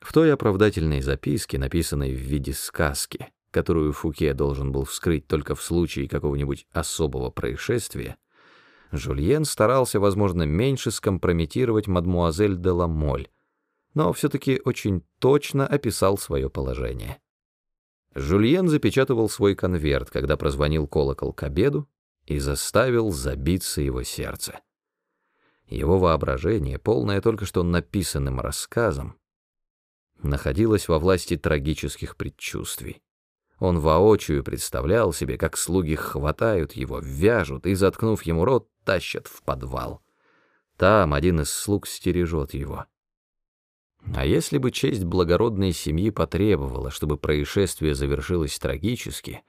В той оправдательной записке, написанной в виде сказки, которую Фуке должен был вскрыть только в случае какого-нибудь особого происшествия, Жульен старался, возможно, меньше скомпрометировать мадмуазель де Ламоль, но все-таки очень точно описал свое положение. Жульен запечатывал свой конверт, когда прозвонил колокол к обеду, и заставил забиться его сердце. Его воображение, полное только что написанным рассказом, находилось во власти трагических предчувствий. Он воочию представлял себе, как слуги хватают его, вяжут и, заткнув ему рот, тащат в подвал. Там один из слуг стережет его. А если бы честь благородной семьи потребовала, чтобы происшествие завершилось трагически,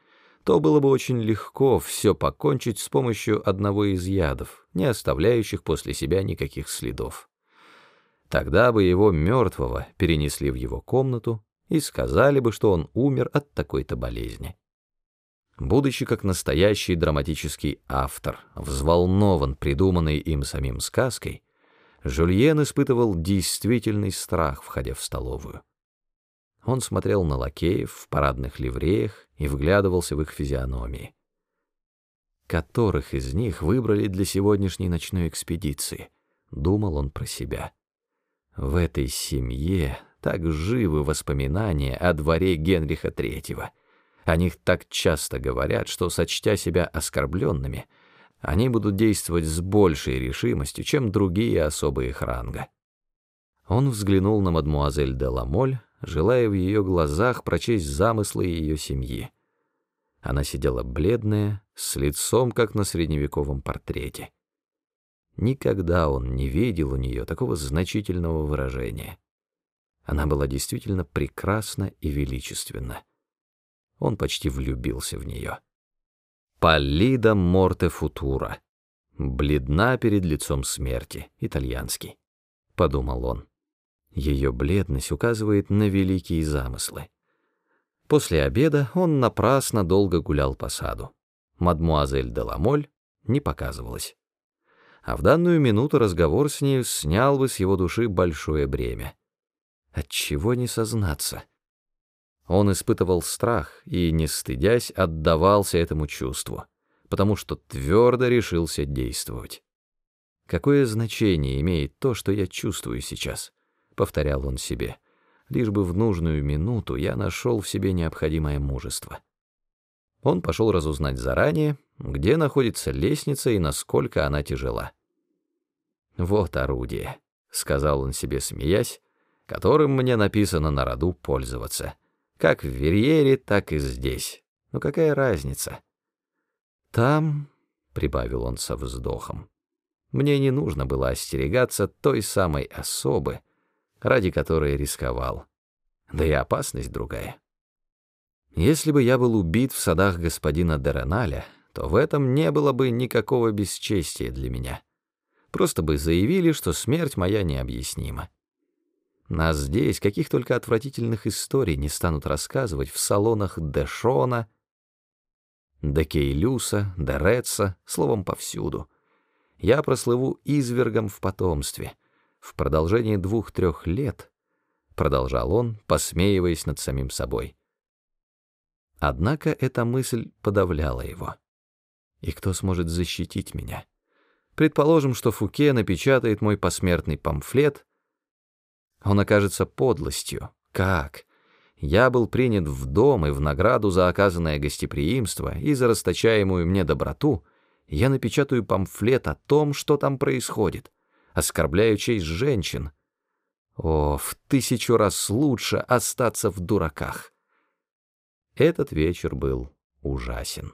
то было бы очень легко все покончить с помощью одного из ядов, не оставляющих после себя никаких следов. Тогда бы его мертвого перенесли в его комнату и сказали бы, что он умер от такой-то болезни. Будучи как настоящий драматический автор, взволнован придуманной им самим сказкой, Жульен испытывал действительный страх, входя в столовую. Он смотрел на лакеев в парадных ливреях и вглядывался в их физиономии. Которых из них выбрали для сегодняшней ночной экспедиции, думал он про себя. В этой семье так живы воспоминания о дворе Генриха III. О них так часто говорят, что, сочтя себя оскорбленными, они будут действовать с большей решимостью, чем другие особые их ранга. Он взглянул на мадмуазель де Ламоль, желая в ее глазах прочесть замыслы ее семьи. Она сидела бледная, с лицом, как на средневековом портрете. Никогда он не видел у нее такого значительного выражения. Она была действительно прекрасна и величественна. Он почти влюбился в нее. Паллида морте футура. Бледна перед лицом смерти, итальянский, — подумал он. Ее бледность указывает на великие замыслы. После обеда он напрасно долго гулял по саду. Мадмуазель де Ламоль не показывалась. А в данную минуту разговор с ней снял бы с его души большое бремя. Отчего не сознаться? Он испытывал страх и, не стыдясь, отдавался этому чувству, потому что твердо решился действовать. «Какое значение имеет то, что я чувствую сейчас?» — повторял он себе. «Лишь бы в нужную минуту я нашел в себе необходимое мужество». Он пошел разузнать заранее, где находится лестница и насколько она тяжела. «Вот орудие», — сказал он себе, смеясь, «которым мне написано на роду пользоваться». Как в Верьере, так и здесь. Но какая разница? Там, — прибавил он со вздохом, — мне не нужно было остерегаться той самой особы, ради которой рисковал. Да и опасность другая. Если бы я был убит в садах господина Дереналя, то в этом не было бы никакого бесчестия для меня. Просто бы заявили, что смерть моя необъяснима. Нас здесь каких только отвратительных историй не станут рассказывать в салонах Дэшона, Декейлюса, Дереца, словом, повсюду. Я прослыву извергом в потомстве. В продолжении двух-трех лет, продолжал он, посмеиваясь над самим собой. Однако эта мысль подавляла его. И кто сможет защитить меня? Предположим, что Фуке напечатает мой посмертный памфлет — он окажется подлостью. Как? Я был принят в дом, и в награду за оказанное гостеприимство и за расточаемую мне доброту я напечатаю памфлет о том, что там происходит, оскорбляю честь женщин. О, в тысячу раз лучше остаться в дураках. Этот вечер был ужасен.